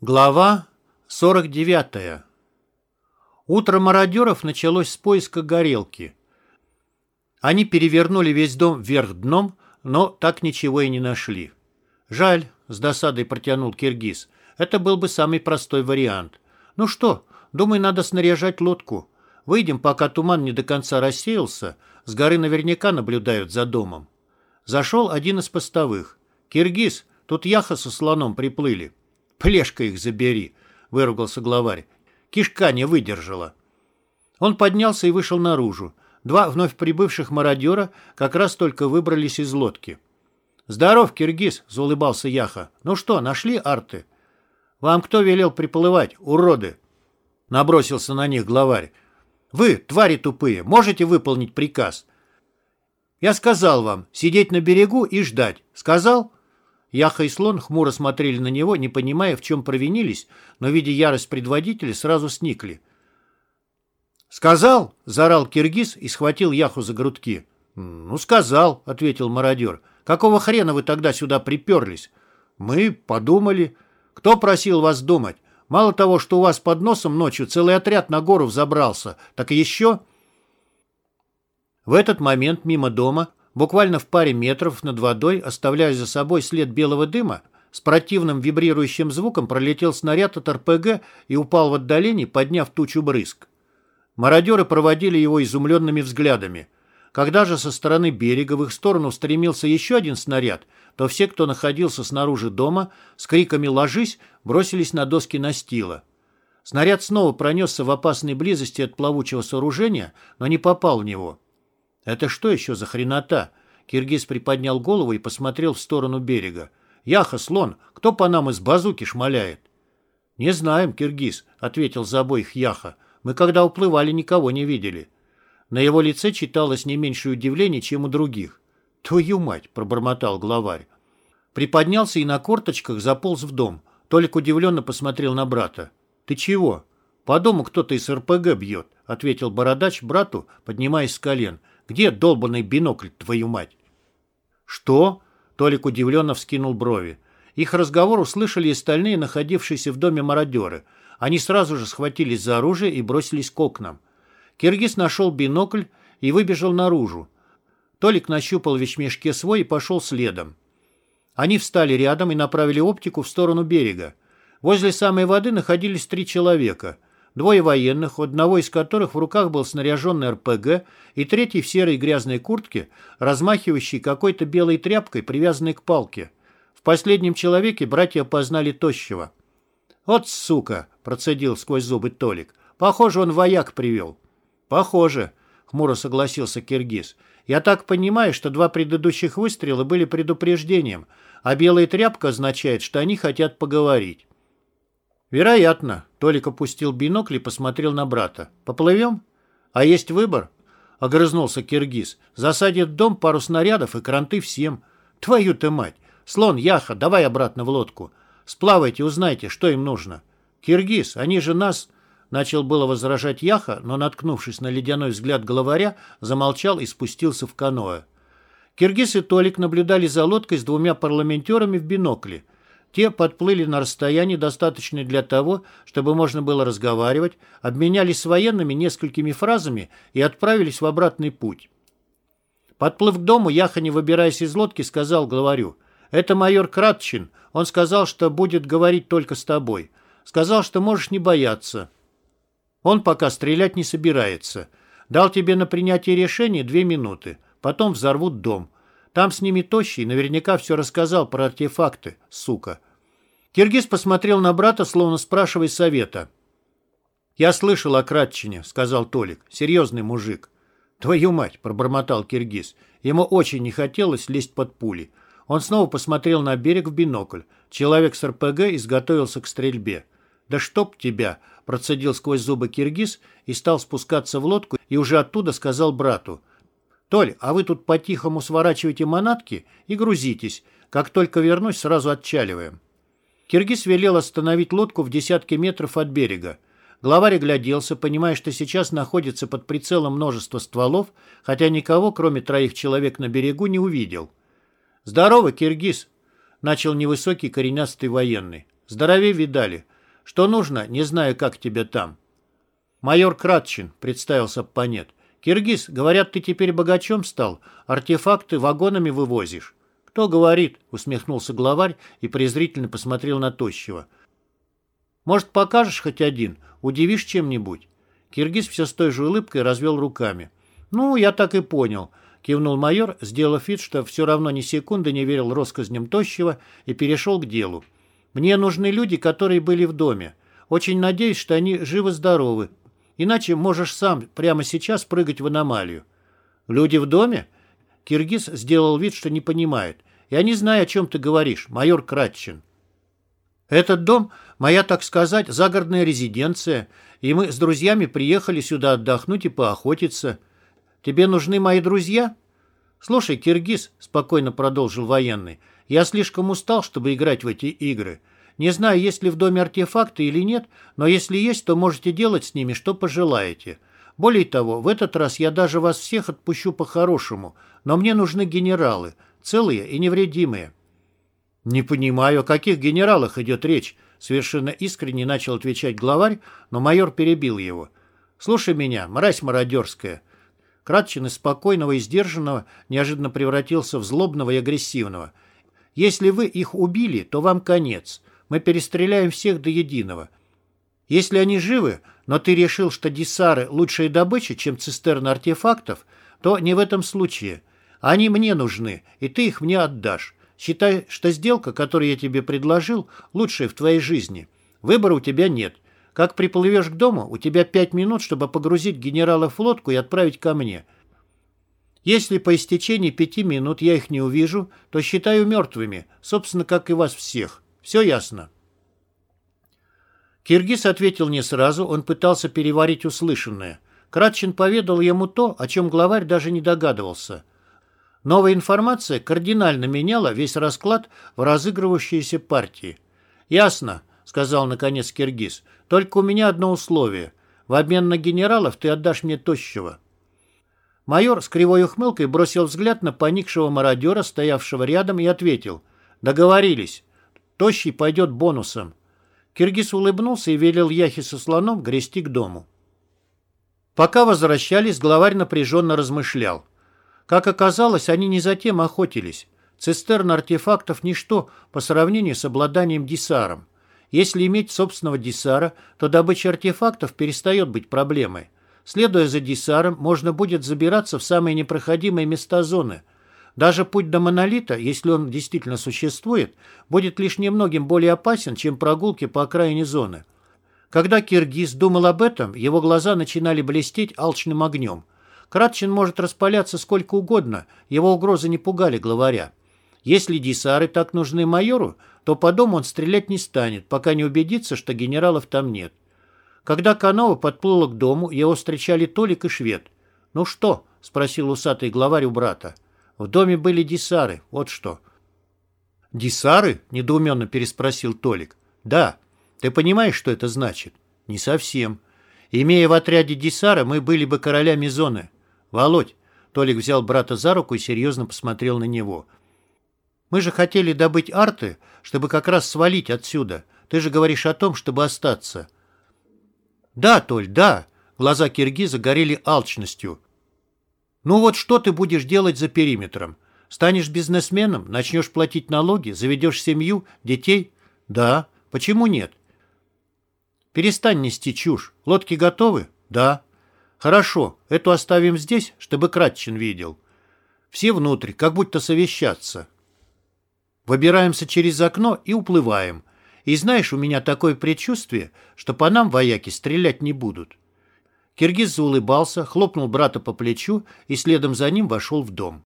Глава 49. Утро мародеров началось с поиска горелки. Они перевернули весь дом вверх дном, но так ничего и не нашли. «Жаль», — с досадой протянул Киргиз, — «это был бы самый простой вариант. Ну что, думаю, надо снаряжать лодку. Выйдем, пока туман не до конца рассеялся, с горы наверняка наблюдают за домом». Зашел один из постовых. «Киргиз, тут яха со слоном приплыли». «Плешка их забери», — выругался главарь. «Кишка не выдержала». Он поднялся и вышел наружу. Два вновь прибывших мародера как раз только выбрались из лодки. «Здоров, Киргиз!» — заулыбался Яха. «Ну что, нашли арты?» «Вам кто велел приплывать, уроды?» Набросился на них главарь. «Вы, твари тупые, можете выполнить приказ?» «Я сказал вам, сидеть на берегу и ждать. Сказал?» Яха и слон хмуро смотрели на него, не понимая, в чем провинились, но, видя ярость предводителя, сразу сникли. «Сказал?» — заорал киргиз и схватил Яху за грудки. «Ну, сказал», — ответил мародер. «Какого хрена вы тогда сюда приперлись?» «Мы подумали». «Кто просил вас думать? Мало того, что у вас под носом ночью целый отряд на гору взобрался, так еще...» В этот момент мимо дома буквально в паре метров над водой, оставляя за собой след белого дыма, с противным вибрирующим звуком пролетел снаряд от РПГ и упал в отдалении, подняв тучу брызг. Мародеры проводили его изумленными взглядами. Когда же со стороны берега в их сторону стремился еще один снаряд, то все, кто находился снаружи дома, с криками «Ложись!» бросились на доски настила. Снаряд снова пронесся в опасной близости от плавучего сооружения, но не попал в него. «Это что еще за хренота?» Киргиз приподнял голову и посмотрел в сторону берега. «Яха, слон, кто по нам из базуки шмаляет?» «Не знаем, Киргиз», — ответил за обоих Яха. «Мы когда уплывали, никого не видели». На его лице читалось не меньшее удивление, чем у других. «Твою мать!» — пробормотал главарь. Приподнялся и на корточках заполз в дом. Толик удивленно посмотрел на брата. «Ты чего?» «По дому кто-то из РПГ бьет», — ответил бородач брату, поднимаясь с колен. Где долбанный бинокль, твою мать? Что? Толик удивленно вскинул брови. Их разговор услышали и остальные, находившиеся в доме мародеры. Они сразу же схватились за оружие и бросились к окнам. Киргиз нашел бинокль и выбежал наружу. Толик нащупал в вещмешке свой и пошел следом. Они встали рядом и направили оптику в сторону берега. Возле самой воды находились три человека. Двое военных, у одного из которых в руках был снаряженный РПГ, и третий в серой грязной куртке, размахивающий какой-то белой тряпкой, привязанной к палке. В последнем человеке братья опознали тощего. «Вот сука!» – процедил сквозь зубы Толик. «Похоже, он вояк привел». «Похоже», – хмуро согласился Киргиз. «Я так понимаю, что два предыдущих выстрела были предупреждением, а белая тряпка означает, что они хотят поговорить». «Вероятно», — Толик опустил бинокль и посмотрел на брата. «Поплывем?» «А есть выбор?» — огрызнулся Киргиз. «Засадит дом пару снарядов и кранты всем. Твою ты мать! Слон, Яха, давай обратно в лодку. Сплавайте, узнайте, что им нужно. Киргиз, они же нас...» Начал было возражать Яха, но, наткнувшись на ледяной взгляд главаря, замолчал и спустился в каноэ. Киргиз и Толик наблюдали за лодкой с двумя парламентерами в бинокле — те подплыли на расстоянии, достаточное для того, чтобы можно было разговаривать, обменялись с военными несколькими фразами и отправились в обратный путь. Подплыв к дому, Яха, выбираясь из лодки, сказал главарю, «Это майор Кратчин. Он сказал, что будет говорить только с тобой. Сказал, что можешь не бояться. Он пока стрелять не собирается. Дал тебе на принятие решения две минуты. Потом взорвут дом. Там с ними тощий, наверняка все рассказал про артефакты, сука. Киргиз посмотрел на брата, словно спрашивая совета. «Я слышал о Кратчине», — сказал Толик. «Серьезный мужик». «Твою мать!» — пробормотал Киргиз. Ему очень не хотелось лезть под пули. Он снова посмотрел на берег в бинокль. Человек с РПГ изготовился к стрельбе. «Да чтоб тебя!» — процедил сквозь зубы Киргиз и стал спускаться в лодку и уже оттуда сказал брату. «Толь, а вы тут по-тихому сворачивайте манатки и грузитесь. Как только вернусь, сразу отчаливаем». Киргиз велел остановить лодку в десятке метров от берега. Главарь огляделся, понимая, что сейчас находится под прицелом множество стволов, хотя никого, кроме троих человек на берегу, не увидел. «Здорово, Киргиз!» — начал невысокий коренастый военный. «Здоровей видали!» Что нужно, не знаю, как тебе там. Майор Кратчин, представился оппонент. Киргиз, говорят, ты теперь богачом стал, артефакты вагонами вывозишь. Кто говорит, усмехнулся главарь и презрительно посмотрел на Тощего. Может, покажешь хоть один, удивишь чем-нибудь? Киргиз все с той же улыбкой развел руками. «Ну, я так и понял», — кивнул майор, сделав вид, что все равно ни секунды не верил россказням Тощего и перешел к делу. «Мне нужны люди, которые были в доме. Очень надеюсь, что они живы-здоровы. Иначе можешь сам прямо сейчас прыгать в аномалию». «Люди в доме?» Киргиз сделал вид, что не понимает. «Я не знаю, о чем ты говоришь, майор Кратчин». «Этот дом — моя, так сказать, загородная резиденция, и мы с друзьями приехали сюда отдохнуть и поохотиться». Тебе нужны мои друзья?» «Слушай, Киргиз», — спокойно продолжил военный, «я слишком устал, чтобы играть в эти игры. Не знаю, есть ли в доме артефакты или нет, но если есть, то можете делать с ними, что пожелаете. Более того, в этот раз я даже вас всех отпущу по-хорошему, но мне нужны генералы, целые и невредимые». «Не понимаю, о каких генералах идет речь», — совершенно искренне начал отвечать главарь, но майор перебил его. «Слушай меня, мразь мародерская». Кратчин из спокойного и сдержанного неожиданно превратился в злобного и агрессивного. «Если вы их убили, то вам конец. Мы перестреляем всех до единого. Если они живы, но ты решил, что диссары – лучшая добыча, чем цистерны артефактов, то не в этом случае. Они мне нужны, и ты их мне отдашь. Считай, что сделка, которую я тебе предложил, лучшая в твоей жизни. Выбора у тебя нет. Как приплывешь к дому, у тебя пять минут, чтобы погрузить генерала в лодку и отправить ко мне. Если по истечении пяти минут я их не увижу, то считаю мертвыми, собственно, как и вас всех. Все ясно?» Киргиз ответил не сразу, он пытался переварить услышанное. Кратчин поведал ему то, о чем главарь даже не догадывался. Новая информация кардинально меняла весь расклад в разыгрывающейся партии. «Ясно», — сказал наконец Киргиз, — только у меня одно условие. В обмен на генералов ты отдашь мне тощего». Майор с кривой ухмылкой бросил взгляд на поникшего мародера, стоявшего рядом, и ответил. «Договорились. Тощий пойдет бонусом». Киргиз улыбнулся и велел Яхе со слоном грести к дому. Пока возвращались, главарь напряженно размышлял. Как оказалось, они не затем охотились. Цистерна артефактов – ничто по сравнению с обладанием дисаром. Если иметь собственного дисара, то добыча артефактов перестает быть проблемой. Следуя за дисаром, можно будет забираться в самые непроходимые места зоны. Даже путь до монолита, если он действительно существует, будет лишь немногим более опасен, чем прогулки по окраине зоны. Когда Киргиз думал об этом, его глаза начинали блестеть алчным огнем. Кратчин может распаляться сколько угодно, его угрозы не пугали главаря. Если дисары так нужны майору, то по дому он стрелять не станет, пока не убедится, что генералов там нет. Когда канова подплыла к дому, его встречали Толик и Швед. «Ну что?» — спросил усатый главарь у брата. «В доме были дисары, вот что». «Дисары?» — недоуменно переспросил Толик. «Да. Ты понимаешь, что это значит?» «Не совсем. Имея в отряде дисара, мы были бы королями зоны. Володь!» Толик взял брата за руку и серьезно посмотрел на него — мы же хотели добыть арты, чтобы как раз свалить отсюда. Ты же говоришь о том, чтобы остаться. Да, Толь, да. Глаза киргиза горели алчностью. Ну вот что ты будешь делать за периметром? Станешь бизнесменом, начнешь платить налоги, заведешь семью, детей? Да. Почему нет? Перестань нести чушь. Лодки готовы? Да. Хорошо, эту оставим здесь, чтобы Кратчин видел. Все внутрь, как будто совещаться. Выбираемся через окно и уплываем. И знаешь, у меня такое предчувствие, что по нам вояки стрелять не будут». Киргиз заулыбался, хлопнул брата по плечу и следом за ним вошел в дом.